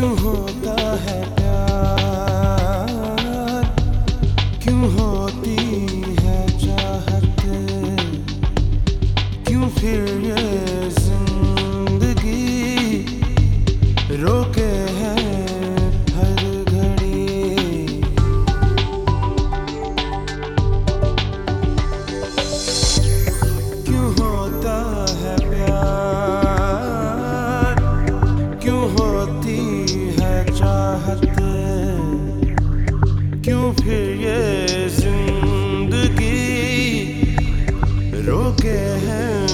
your heart फिर ये ज़िंदगी रोके हैं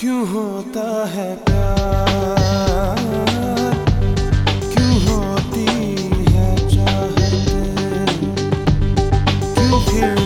क्यों होता है प्यार? क्यों होती है चाहत? क्यों फिर